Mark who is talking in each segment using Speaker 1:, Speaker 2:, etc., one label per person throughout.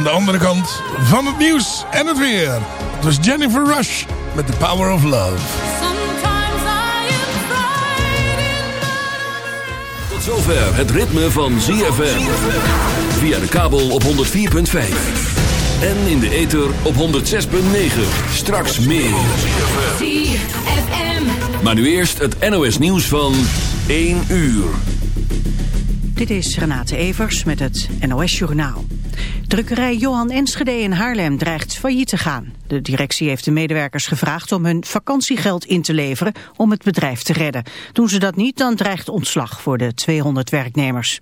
Speaker 1: Aan de andere kant van het nieuws en het weer. Het was Jennifer Rush met The Power of Love.
Speaker 2: Tot zover het ritme van ZFM. Via de kabel op 104.5. En in de ether op 106.9. Straks meer. ZFM. Maar nu eerst het NOS nieuws van 1 uur.
Speaker 3: Dit is Renate Evers met het NOS Journaal. Drukkerij Johan Enschede in Haarlem dreigt failliet te gaan. De directie heeft de medewerkers gevraagd om hun vakantiegeld in te leveren om het bedrijf te redden. Doen ze dat niet, dan dreigt ontslag voor de 200 werknemers.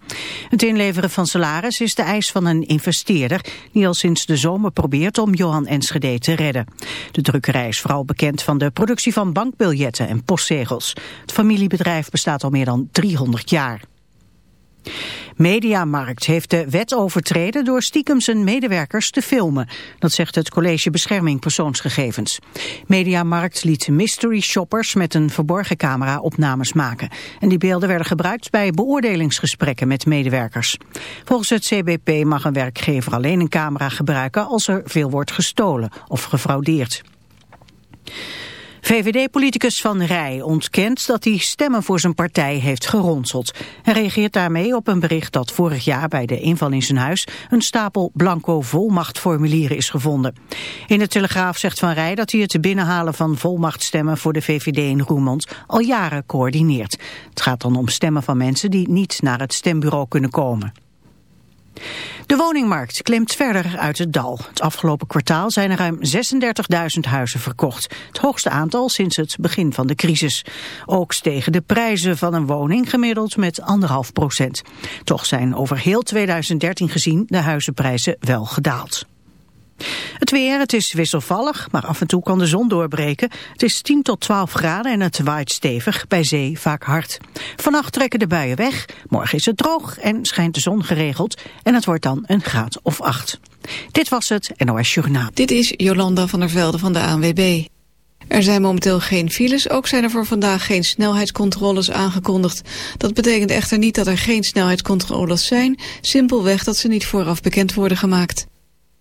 Speaker 3: Het inleveren van salaris is de eis van een investeerder die al sinds de zomer probeert om Johan Enschede te redden. De drukkerij is vooral bekend van de productie van bankbiljetten en postzegels. Het familiebedrijf bestaat al meer dan 300 jaar. Mediamarkt heeft de wet overtreden door stiekem zijn medewerkers te filmen. Dat zegt het College Bescherming Persoonsgegevens. Mediamarkt liet mystery shoppers met een verborgen camera opnames maken. En die beelden werden gebruikt bij beoordelingsgesprekken met medewerkers. Volgens het CBP mag een werkgever alleen een camera gebruiken als er veel wordt gestolen of gefraudeerd. VVD-politicus Van Rij ontkent dat hij stemmen voor zijn partij heeft geronseld. Hij reageert daarmee op een bericht dat vorig jaar bij de inval in zijn huis een stapel blanco volmachtformulieren is gevonden. In de Telegraaf zegt Van Rij dat hij het binnenhalen van volmachtstemmen voor de VVD in Roermond al jaren coördineert. Het gaat dan om stemmen van mensen die niet naar het stembureau kunnen komen. De woningmarkt klimt verder uit het dal. Het afgelopen kwartaal zijn er ruim 36.000 huizen verkocht. Het hoogste aantal sinds het begin van de crisis. Ook stegen de prijzen van een woning gemiddeld met 1,5 procent. Toch zijn over heel 2013 gezien de huizenprijzen wel gedaald. Het weer, het is wisselvallig, maar af en toe kan de zon doorbreken. Het is 10 tot 12 graden en het waait stevig, bij zee vaak hard. Vannacht trekken de buien weg, morgen is het droog en schijnt de zon geregeld... en het wordt dan een graad of 8. Dit was het NOS Journaal.
Speaker 4: Dit is Jolanda van der Velde van de ANWB. Er zijn momenteel geen files, ook zijn er voor vandaag geen snelheidscontroles aangekondigd. Dat betekent echter niet dat er geen snelheidscontroles zijn, simpelweg dat ze niet vooraf bekend worden gemaakt.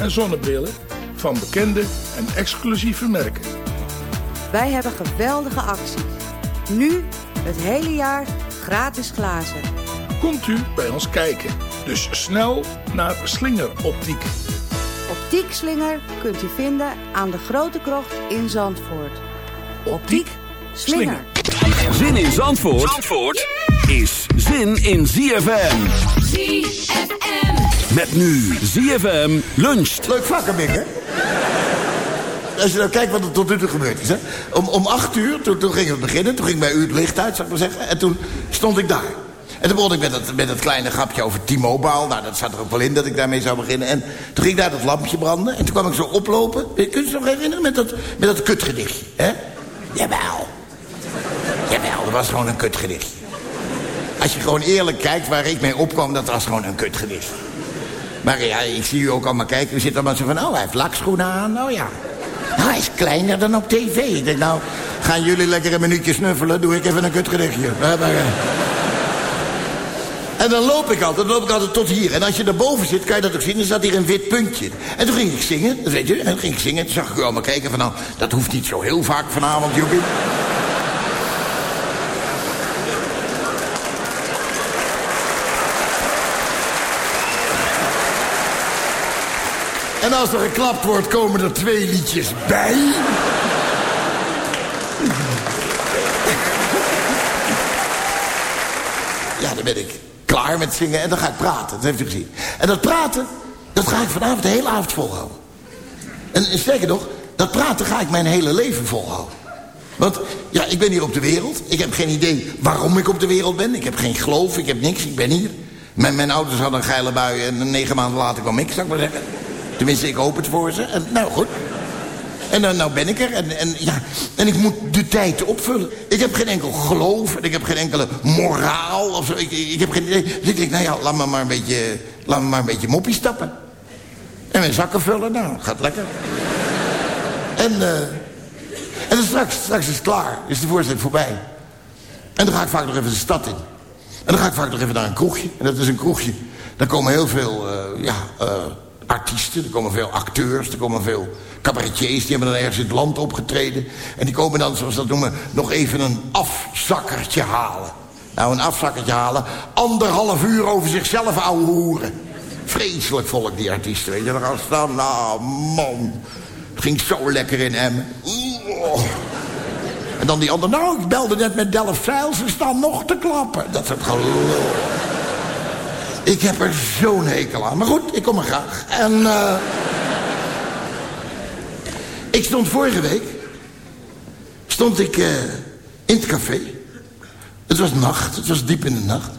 Speaker 1: en zonnebrillen van bekende en exclusieve merken.
Speaker 5: Wij hebben geweldige acties. Nu het hele jaar gratis glazen.
Speaker 1: Komt u bij ons kijken. Dus snel naar Slinger Optiek.
Speaker 5: Optiek Slinger kunt u vinden aan de Grote Krocht in Zandvoort. Optiek Slinger.
Speaker 2: Zin in Zandvoort, Zandvoort is zin in ZFM.
Speaker 6: ZFM.
Speaker 2: Met nu ZFM luncht.
Speaker 7: Leuk vakken, hè? als je nou kijkt wat er tot nu toe gebeurd is. Hè? Om, om acht uur, toen, toen ging het beginnen. Toen ging bij u het licht uit, zou ik maar zeggen. En toen stond ik daar. En toen begon ik met dat, met dat kleine grapje over T-Mobile. Nou, dat zat er ook wel in dat ik daarmee zou beginnen. En toen ging daar dat lampje branden. En toen kwam ik zo oplopen. Kun je je nog herinneren? Met dat, met dat kutgedichtje. Hè? Jawel. Jawel, dat was gewoon een kutgedichtje. Als je gewoon eerlijk kijkt waar ik mee opkwam, dat was gewoon een kutgedicht. Maar ja, ik zie u ook allemaal kijken. U zit allemaal zo van, oh, hij heeft lakschoenen aan. Nou ja. Nou, hij is kleiner dan op tv. Ik denk, nou, gaan jullie lekker een minuutje snuffelen? Doe ik even een kutgedichtje. Eh. En dan loop ik altijd, dan loop ik altijd tot hier. En als je daarboven zit, kan je dat ook zien, dan staat hier een wit puntje. En toen ging ik zingen, dat weet je, en toen ging ik zingen. Toen zag ik u allemaal kijken van, nou, dat hoeft niet zo heel vaak vanavond, Joepie. En als er geklapt wordt, komen er twee liedjes bij. Ja, dan ben ik klaar met zingen en dan ga ik praten. Dat heeft u gezien. En dat praten, dat ga ik vanavond de hele avond volhouden. En, en sterker nog, dat praten ga ik mijn hele leven volhouden. Want ja, ik ben hier op de wereld. Ik heb geen idee waarom ik op de wereld ben. Ik heb geen geloof, ik heb niks, ik ben hier. Mijn, mijn ouders hadden een geile bui en negen maanden later kwam ik, zou ik maar zeggen. Tenminste, ik hoop het voor ze. En, nou, goed. En dan nou ben ik er. En, en, ja, en ik moet de tijd opvullen. Ik heb geen enkel geloof. En ik heb geen enkele moraal. Of zo. Ik, ik, heb geen idee. Dus ik denk, nou ja, laat me maar een beetje, laat me maar een beetje moppie stappen. En mijn zakken vullen. Nou, gaat lekker. En, eh en dan straks, straks is het klaar. Is de voorstelling voorbij. En dan ga ik vaak nog even de stad in. En dan ga ik vaak nog even naar een kroegje. En dat is een kroegje. Daar komen heel veel, eh, ja... eh, artiesten, er komen veel acteurs, er komen veel cabaretiers... die hebben dan ergens in het land opgetreden. En die komen dan, zoals dat noemen, nog even een afzakkertje halen. Nou, een afzakkertje halen, anderhalf uur over zichzelf ouwe hoeren. Vreselijk volk, die artiesten, weet je. Dan ze staan, nou, man, het ging zo lekker in hem. En dan die ander, nou, ik belde net met Delft Zeil, ze staan nog te klappen. Dat is het gelul. Ik heb er zo'n hekel aan. Maar goed, ik kom er graag. En eh ik stond vorige week... stond ik eh, in het café. Het was nacht, het was diep in de nacht.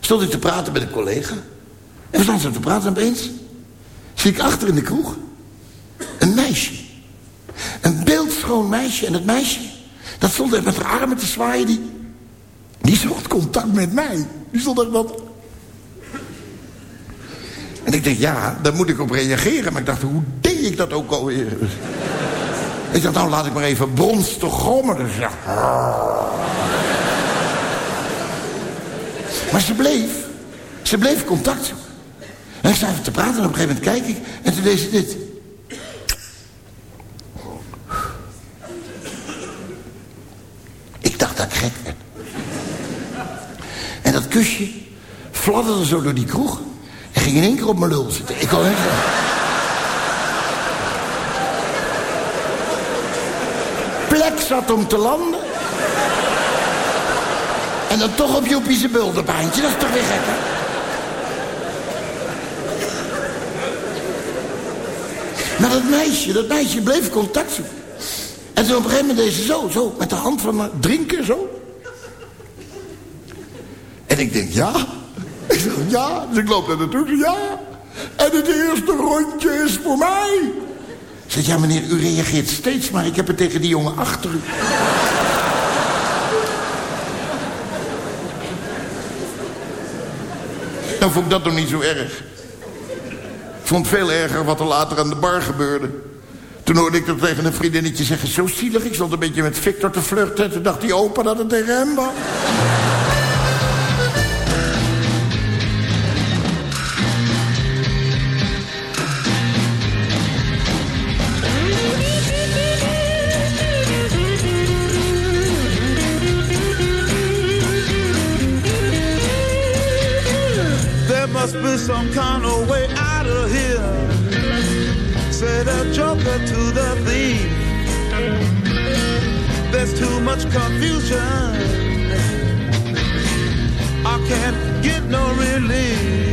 Speaker 7: Stond ik te praten met een collega. En we zo te praten en opeens... zie ik achter in de kroeg... een meisje. Een beeldschoon meisje. En het meisje, dat stond er met haar armen te zwaaien... die, die zocht contact met mij. Die stond er wat... En ik dacht, ja, daar moet ik op reageren. Maar ik dacht, hoe deed ik dat ook alweer? Ik dacht, nou laat ik maar even brons te grommen. Maar ze bleef. Ze bleef contact. En ik sta even te praten en op een gegeven moment kijk ik. En toen deed ze dit. Ik dacht dat ik gek. En dat kusje fladderde zo door die kroeg. En ging in één keer op mijn lul zitten. Ik kon niet Plek zat om te landen. En dan toch op Joepie's bulderbaantje. Dat is toch weer gek, hè? Maar dat meisje, dat meisje bleef contact zoeken. En toen op een gegeven moment deed ze zo, zo, met de hand van me drinken, zo. En ik denk, ja. Ja. Dus ik loop naar naartoe, ja. En het eerste rondje is voor mij. Zeg, ja meneer, u reageert steeds, maar ik heb het tegen die jongen achter u. Nou vond ik dat nog niet zo erg. Ik vond veel erger wat er later aan de bar gebeurde. Toen hoorde ik dat tegen een vriendinnetje zeggen... zo zielig, ik stond een beetje met Victor te flirten. Toen dacht die opa dat het tegen hem was.
Speaker 8: Be some kind of way out of here. Said a joker to the thief. There's too much confusion. I can't get no relief.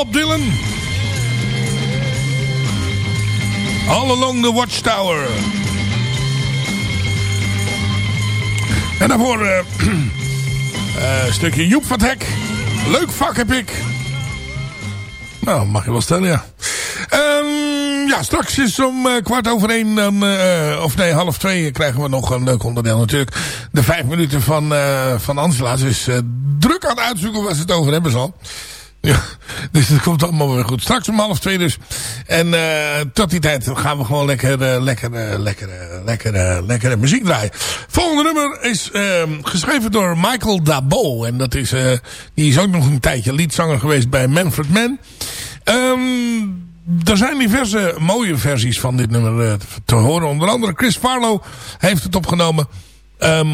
Speaker 1: Bob Dylan. All Along the Watchtower. En daarvoor een stukje Joep van het Hek. Leuk vak heb ik. Nou, mag je wel stellen, ja. Ehm, ja, straks is om eh, kwart over één, dan, eh, of nee, half twee, krijgen we nog een leuk onderdeel natuurlijk. De vijf minuten van, eh, van Angela. Eh, druk aan het uitzoeken waar ze het over hebben zal. Ja, dus het komt allemaal weer goed. Straks om half twee dus. En eh, tot die tijd gaan we gewoon lekker, eh, lekker, eh, lekker, lekker, lekkere muziek draaien. Volgende nummer is ehm, geschreven door Michael Dabo. En dat is, die is ook nog een tijdje liedzanger geweest bij Manfred Mann. Ehm, er zijn diverse mooie versies van dit nummer te horen. Onder andere Chris Farlow heeft het opgenomen. Ehm,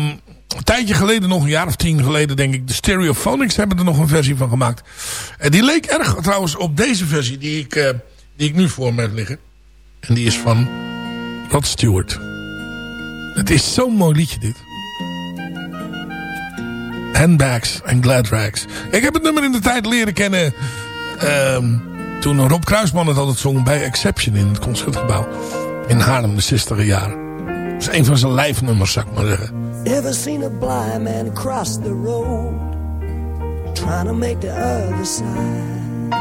Speaker 1: een tijdje geleden, nog een jaar of tien geleden denk ik, de Stereophonics hebben er nog een versie van gemaakt. En die leek erg trouwens op deze versie die ik, eh, die ik nu voor me heb liggen. En die is van Rod Stewart. Het is zo'n mooi liedje dit. Handbags en Glad Rags. Ik heb het nummer in de tijd leren kennen ehm, toen Rob Kruisman het altijd zong bij Exception in het Concertgebouw. In Haarlem de 60 jaren. Dat is een van zijn lijfnummers, zou ik maar zeggen.
Speaker 9: Ever seen a blind man cross the road Trying to make the other side?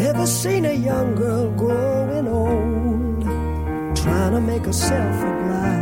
Speaker 9: Ever seen a young girl growing old Trying to make herself a bride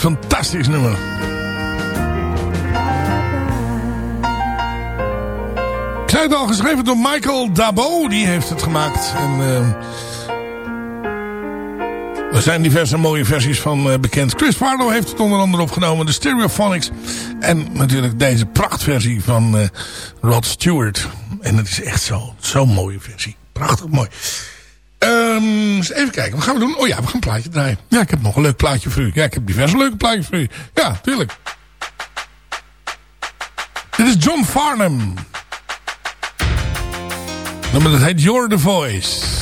Speaker 1: fantastisch nummer. Ik zei het al, geschreven door Michael Dabo. Die heeft het gemaakt. En, ehm, er zijn diverse mooie versies van eh, bekend. Chris Farlow heeft het onder andere opgenomen. De Stereophonics. En natuurlijk deze prachtversie van eh, Rod Stewart. En het is echt zo, zo'n mooie versie. Prachtig mooi eens even kijken. Wat gaan we doen? Oh ja, we gaan een plaatje draaien. Ja, ik heb nog een leuk plaatje voor u. Ja, ik heb diverse leuke plaatjes voor u. Ja, tuurlijk. Dit is John Farnham. Nummer dat heet
Speaker 10: You're the Voice.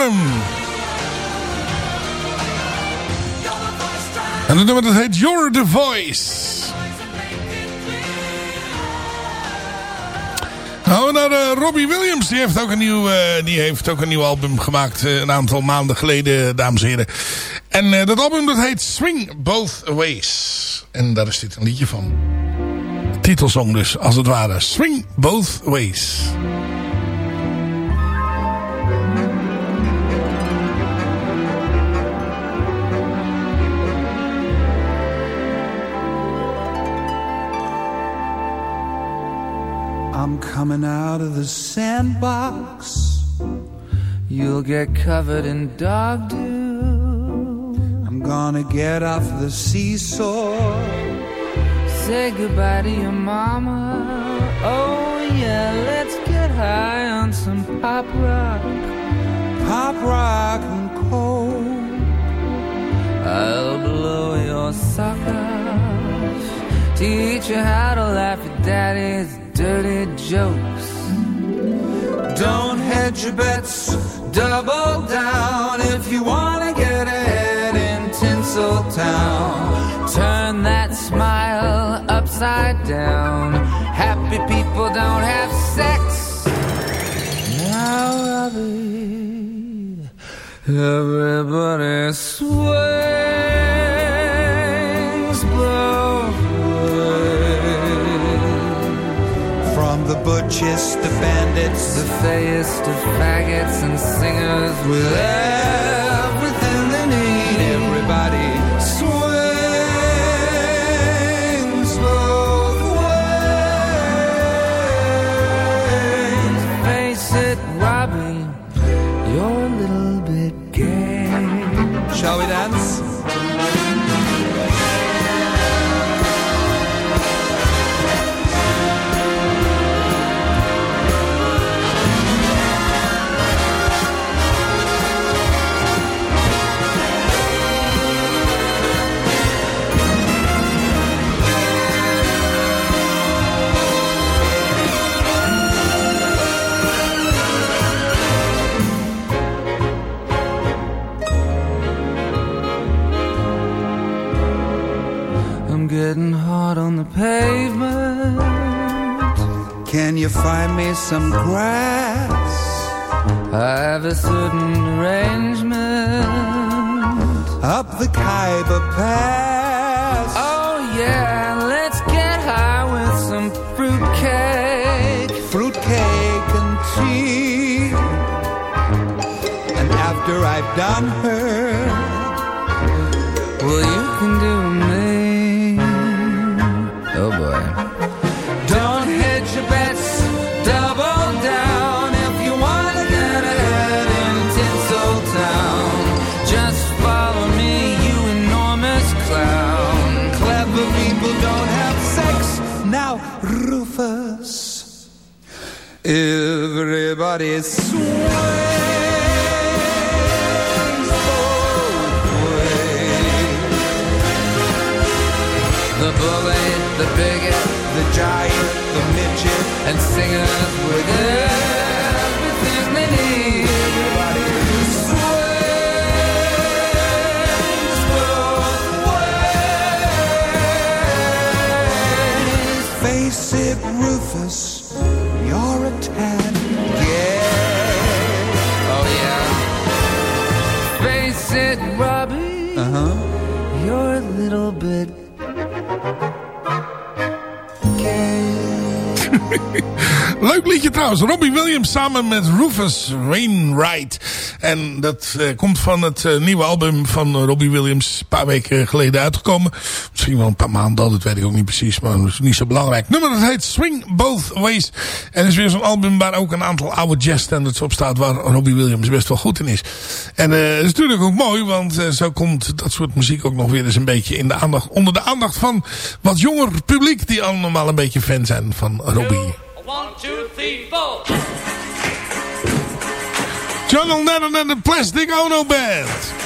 Speaker 1: En En het nummer dat heet Your the Voice. Gaan we naar eh, Robbie Williams. Die heeft, ook een nieuw, eh, die heeft ook een nieuw album gemaakt. Eh, een aantal maanden geleden, dames en heren. En dat album dat heet Swing Both Ways. En daar is dit een liedje van. Titelsong dus, als het ware. Swing Both Ways.
Speaker 8: I'm coming out of the sandbox. You'll get covered in dog dew. I'm gonna get off the seesaw. Say goodbye to your mama. Oh, yeah, let's get high on some pop rock. Pop rock and coke. I'll blow your sock off. Teach you how to laugh at daddy's dirty jokes. Don't hedge your bets, double down if you wanna get ahead in Tinseltown. Turn that smile upside down. Happy people don't have sex. Now, Robbie, everybody swings butchers, the bandits, the fayest, the faggots, and singers will ever. Pavement. Can you find me some grass? I have a certain arrangement up the Khyber Pass. Oh yeah, let's get high with some fruitcake, fruitcake and tea. And after I've done her,
Speaker 1: melhores. Trouwens. Robbie Williams samen met Rufus Wainwright. En dat eh, komt van het eh, nieuwe album van eh, Robbie Williams. Een paar weken geleden uitgekomen. Misschien wel een paar maanden al, dat weet ik ook niet precies. Maar dat is niet zo belangrijk. Nummer dat heet Swing Both Ways. En is weer zo'n album waar ook een aantal oude jazzstandards op staat. Waar Robbie Williams best wel goed in is. En eh dat is natuurlijk ook mooi. Want eh, zo komt dat soort muziek ook nog weer eens een beetje in de aandacht, onder de aandacht van wat jonger publiek. Die allemaal een beetje fan zijn van Robbie.
Speaker 11: One, two, four.
Speaker 1: Jungle Lennon and the Plastic Ono Band.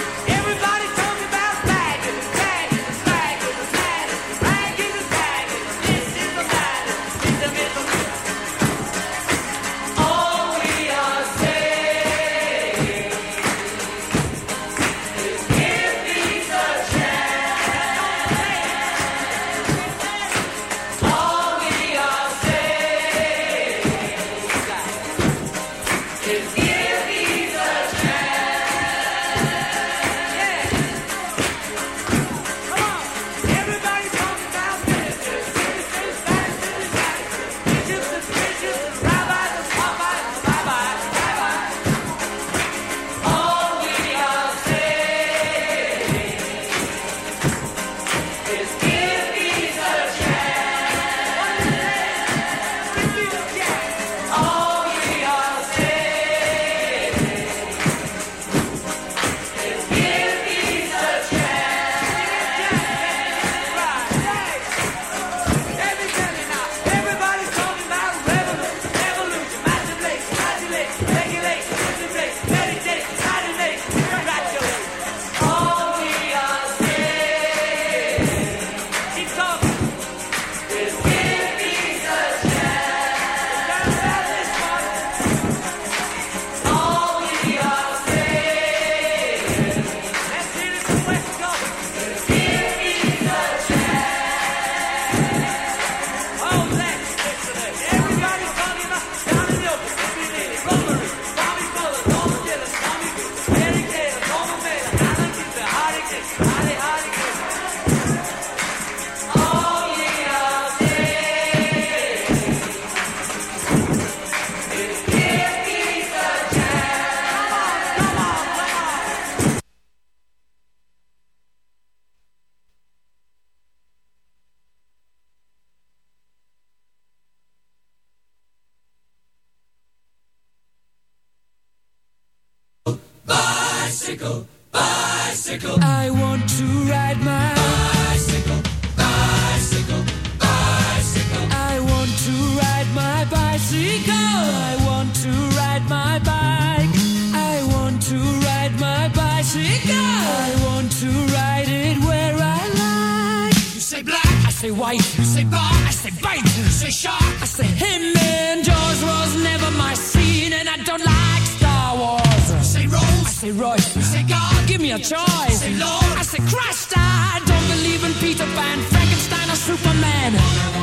Speaker 11: Say shark, I say him. And Jaws was never my scene, and I don't like Star Wars. Say Rose, I say Royce. Say God, give me a choice. say Lord, I say Christ. I don't believe in Peter Pan, Frankenstein, or Superman.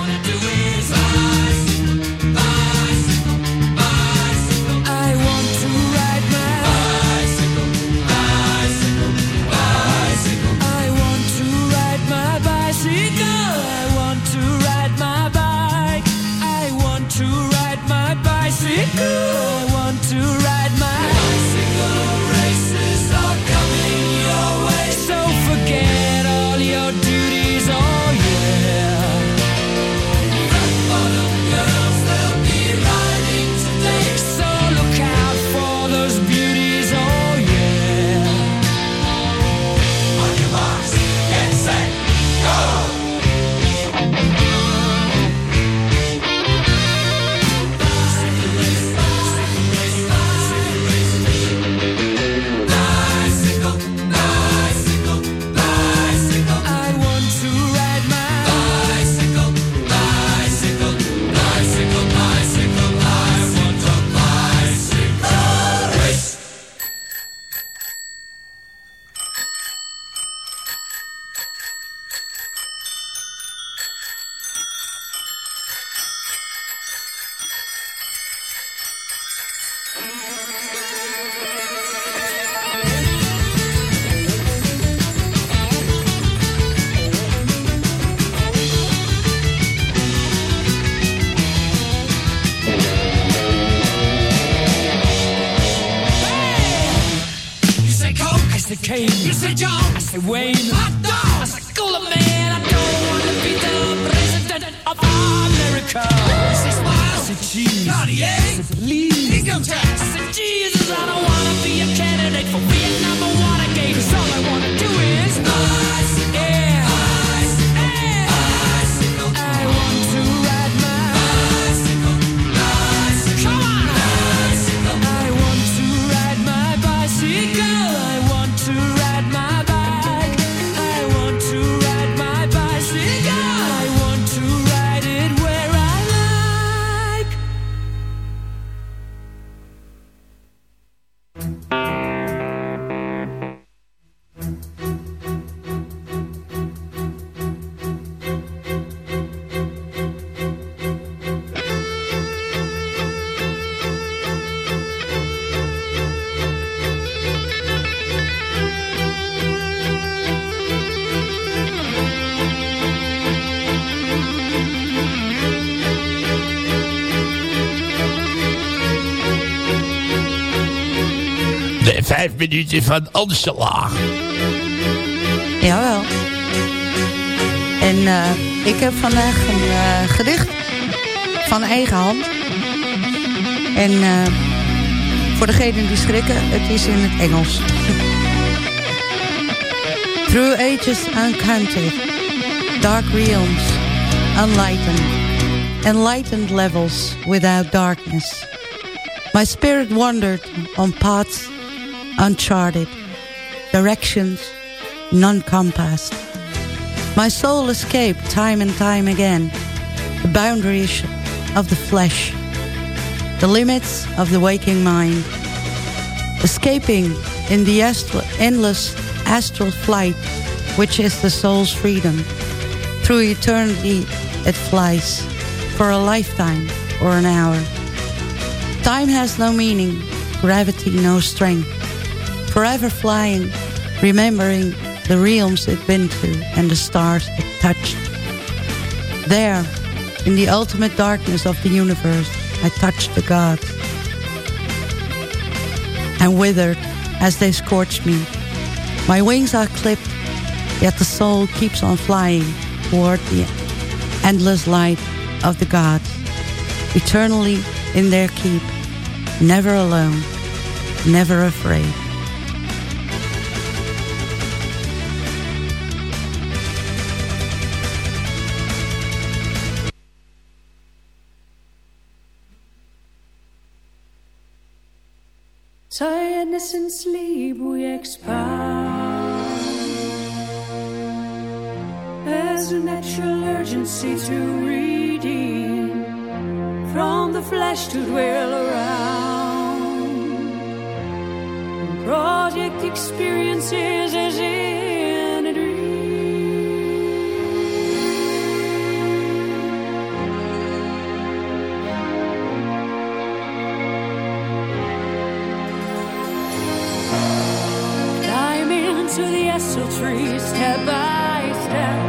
Speaker 11: Coke, I say Kane. You say John, I say Wayne. Hot dog, I say Cooler Man. I don't want to be the president of America. You say Smile, I say Cheese. Cartier, I say Please. Income tax, I say Jesus. I don't want to be a candidate for Vietnam or Watergate. 'cause all I want to do is bicycle,
Speaker 1: minuten van Angela.
Speaker 12: Jawel. En eh, ik heb vandaag een eh, gedicht van eigen hand. En eh, voor degenen die schrikken, het is in het Engels. Through ages uncounted, dark realms, unlightened, enlightened levels without darkness. My spirit wandered on paths uncharted, directions non-compassed. My soul escaped time and time again the boundaries of the flesh, the limits of the waking mind, escaping in the astral, endless astral flight, which is the soul's freedom. Through eternity it flies, for a lifetime or an hour. Time has no meaning, gravity no strength. Forever flying, remembering the realms it been to and the stars it touched. There, in the ultimate darkness of the universe, I touched the gods and withered as they scorched me. My wings are clipped, yet the soul keeps on flying toward the endless light of the gods, eternally in their keep, never alone, never afraid.
Speaker 11: And sleep we expound. There's a natural urgency to redeem from the flesh to dwell around. Project experiences as in tree step by step.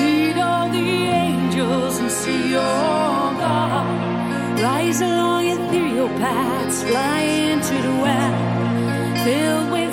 Speaker 11: Meet all the angels and see your God. Rise along ethereal paths, fly into the web, filled with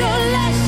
Speaker 10: Oh,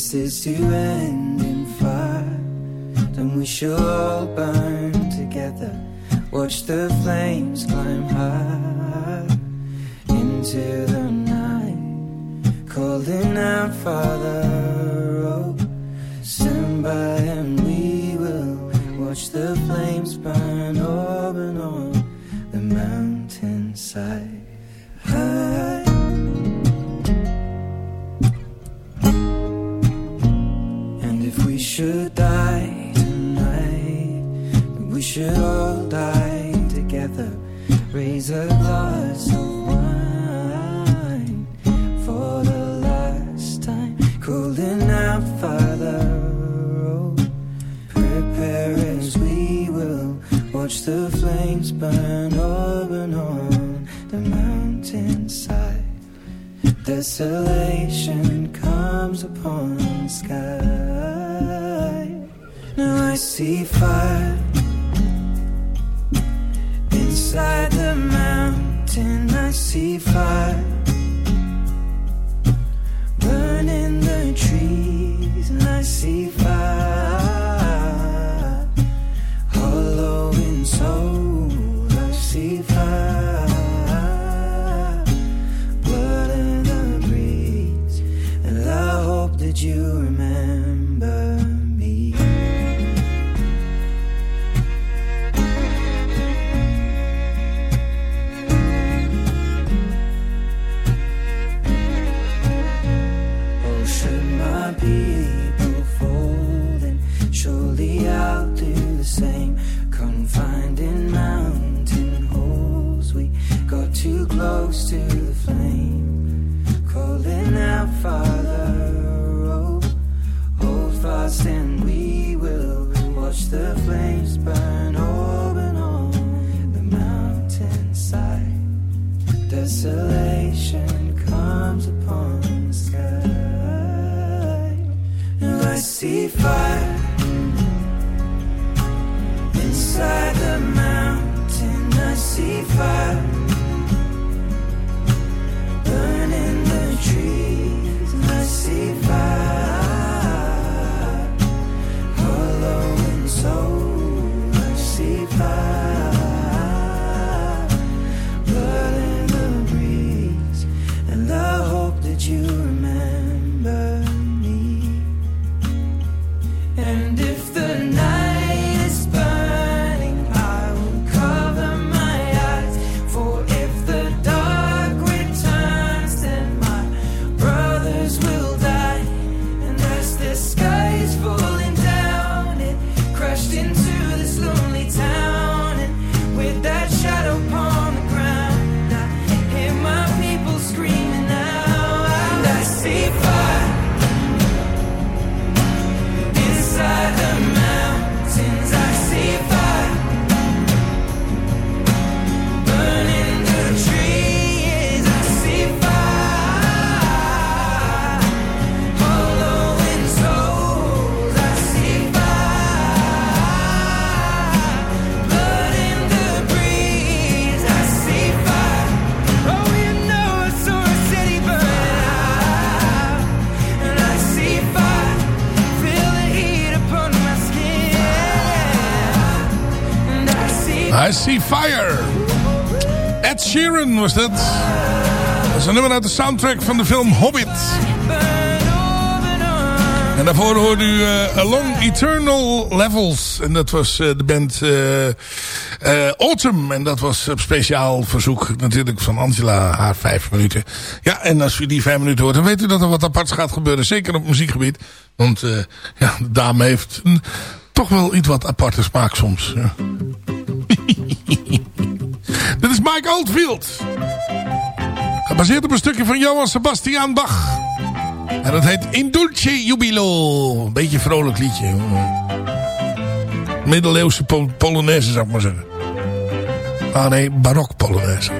Speaker 10: If this is to end in fire, then we shall all burn together. Watch the flames climb high into the night, calling out, Father, oh, stand by and we will watch the flames burn. Over Desolation comes upon the sky. Now I see fire inside the I see fire burning the trees, and I see fire hollow in soul. I see fire blood in the breeze, and hope that you close to the flame. Calling out, Father, oh, hold fast and we will watch the flames burn open on the mountainside. Desolation I See Fire.
Speaker 1: Ed Sheeran was dat. Dat is een nummer uit de soundtrack van de film Hobbit. En daarvoor hoorde u eh, Along Eternal Levels. En dat was eh, de band eh, Autumn. En dat was op speciaal verzoek natuurlijk van Angela, haar vijf minuten. Ja, en als u die vijf minuten hoort, dan weet u dat er wat aparts gaat gebeuren. Zeker op muziekgebied. Want ja, de dame heeft toch wel iets wat aparte smaak soms. Ja. Dit is Mike Oldfield. Gebaseerd op een stukje van Johann Sebastian Bach. En dat heet In Dulce Jubilo. Een beetje een vrolijk liedje. Middeleeuwse po Polonaise zou ik maar zeggen. Ah nee, barok Polonaise.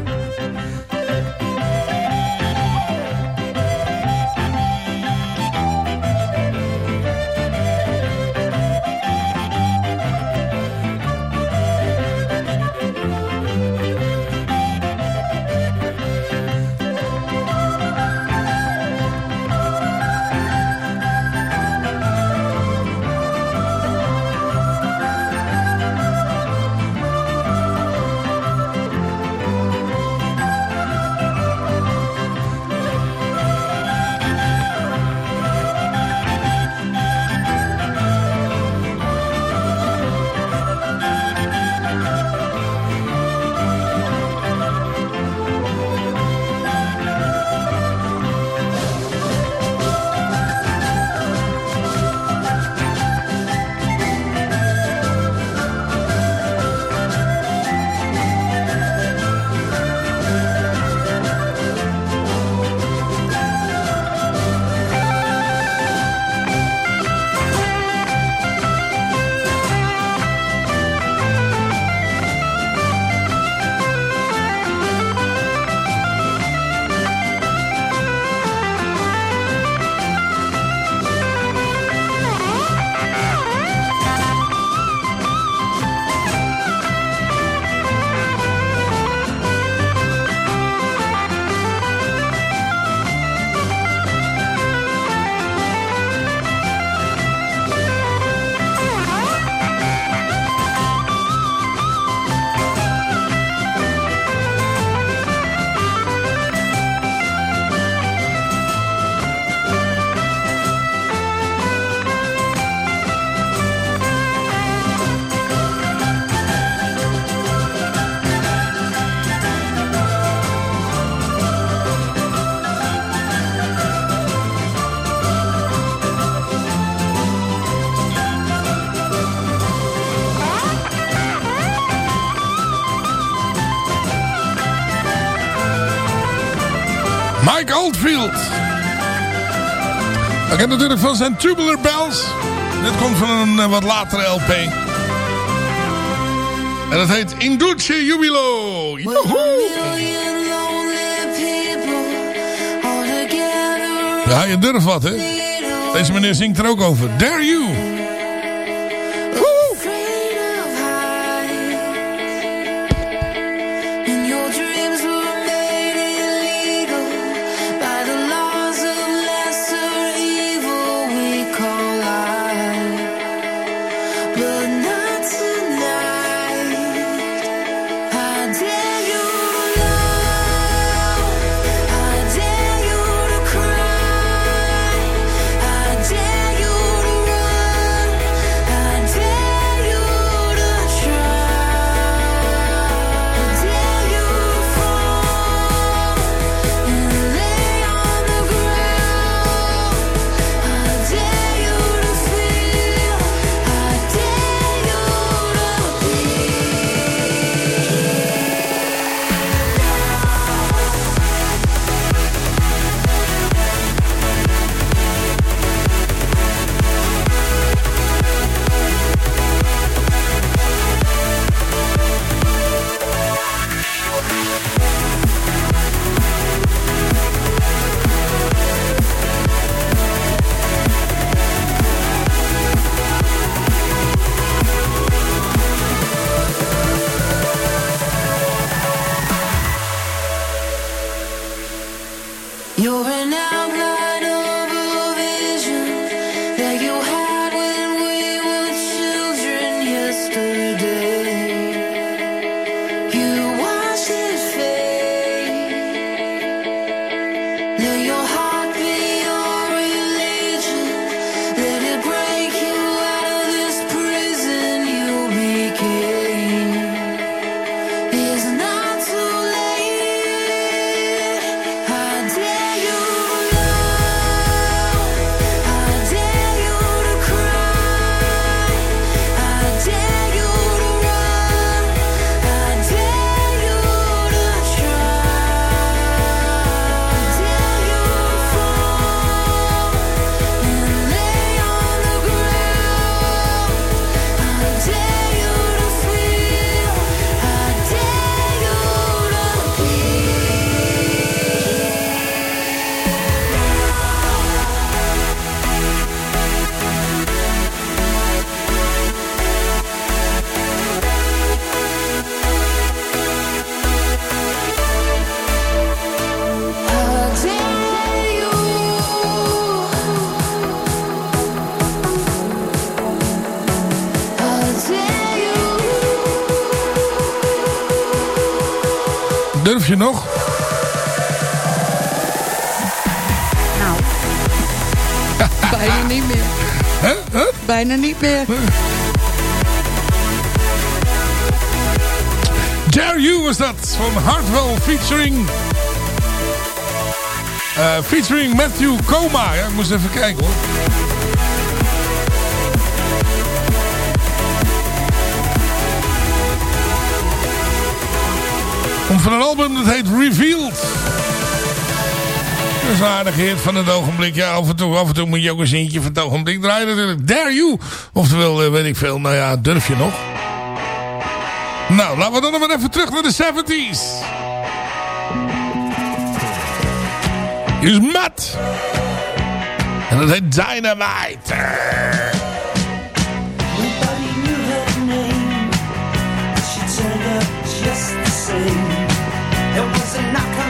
Speaker 10: Oldfield. Ik heb natuurlijk van zijn Tubular Bells. Dit komt van een eh, wat latere LP. En dat heet Induce Jubilo. Joehoe! Ja, je durft wat, hè? Deze meneer zingt er ook over. Dare You. Je nog?
Speaker 12: Nou. Bijna niet meer. Bijna niet meer.
Speaker 10: Dare You was dat. Van Hartwell featuring... eh, featuring Matthew Coma. Ja, ik moest even kijken hoor. Van een album dat heet Revealed. Dat is een aardige hit van het ogenblik. Ja, af en toe, af en toe moet je ook een zintje van het ogenblik draaien natuurlijk. Dare You. Oftewel, eh, weet ik veel. Nou ja, durf je nog? Nou, laten we dan nog maar even terug naar de 70s. Hier is Matt. En dat heet Dynamite.
Speaker 13: There was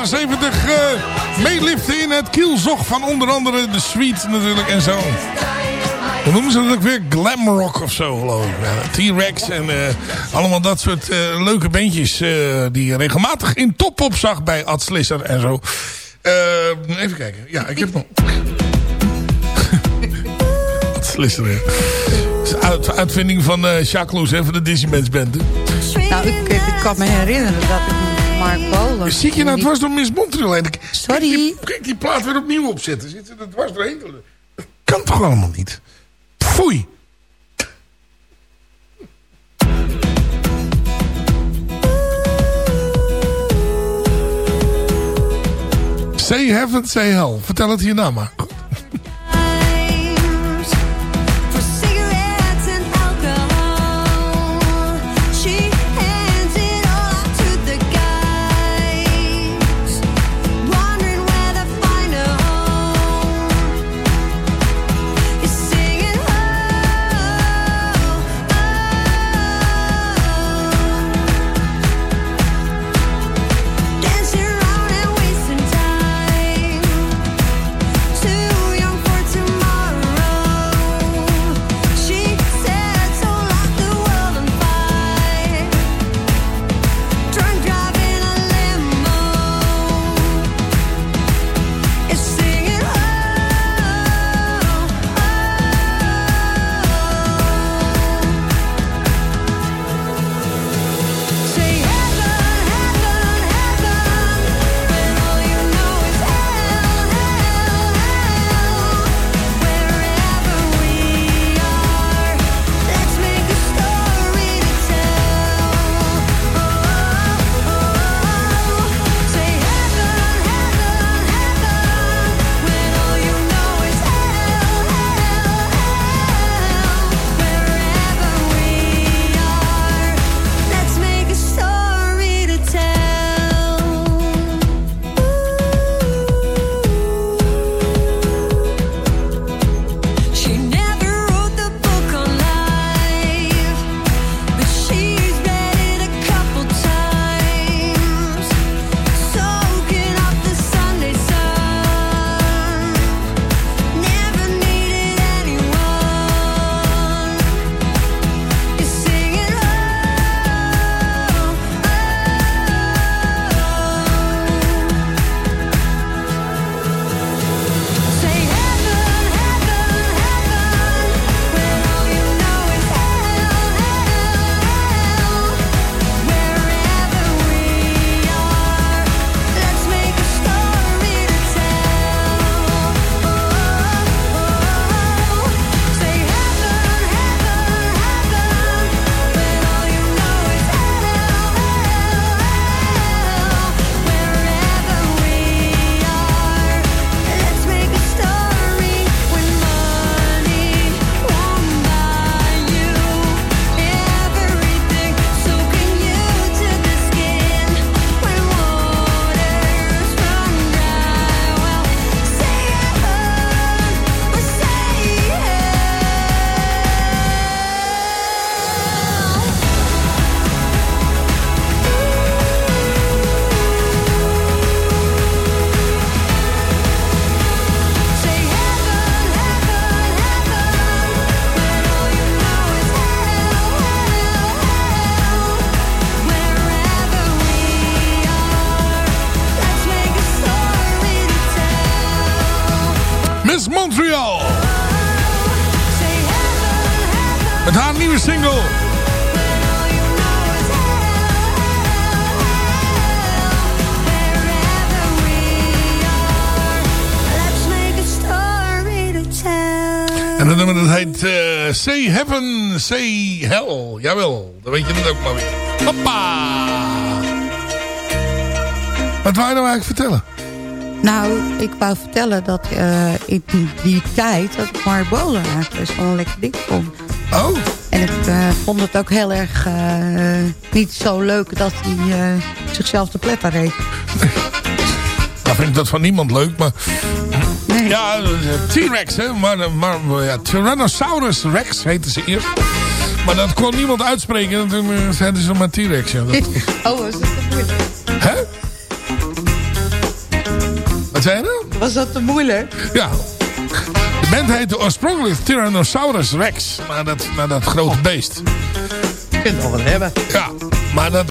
Speaker 1: jaren 70 eh meeliften in het kielzog van onder andere de Sweet natuurlijk en zo. Hoe noemen ze dat ook weer? Glam rock of zo geloof ik. T-Rex en eh, allemaal dat soort eh, leuke bandjes die je regelmatig in top-op zag bij Ad Slisser en zo. Even kijken. Ja, ik heb nog... Ad Slisser, uitvinding van Jacques Loes, hè, van de Disneyman's Band.
Speaker 12: Nou, ik, ik kan me herinneren dat Mark.
Speaker 1: Zit je nou dwars door Miss Montreal heen?
Speaker 12: Sorry.
Speaker 1: Kijk die, kijk die plaat weer opnieuw opzetten. Zit ze er dwars doorheen? Dat kan toch allemaal niet? Foei. Say heaven, say hell. Vertel het hierna maar. Say Heaven, Say Hell. Jawel, dan weet je het ook maar weer. Hoppa! Wat wou je nou eigenlijk vertellen?
Speaker 12: Nou, ik wou vertellen dat eh, in die, die tijd... dat Mark Bolan eigenlijk best wel een lekker ding vond.
Speaker 1: Oh.
Speaker 12: En ik eh, vond het ook heel erg eh, niet zo leuk dat hij eh, zichzelf de pletter reed.
Speaker 1: Nou vind ik dat van niemand leuk, maar... Ja, T-Rex, hè. Maar, maar ja, Tyrannosaurus Rex heette ze eerst. Maar dat kon niemand uitspreken. En toen eh, zeiden ze maar T-Rex. Ja.
Speaker 12: Oh, was dat te moeilijk?
Speaker 1: Hè? Wat zei je nou?
Speaker 12: Was dat te moeilijk?
Speaker 1: Ja. De band heette oorspronkelijk Tyrannosaurus Rex. Maar dat, maar dat grote beest.
Speaker 12: Je kunt nog wat hebben.
Speaker 1: Ja, maar dat